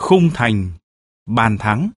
khung thành, bàn thắng.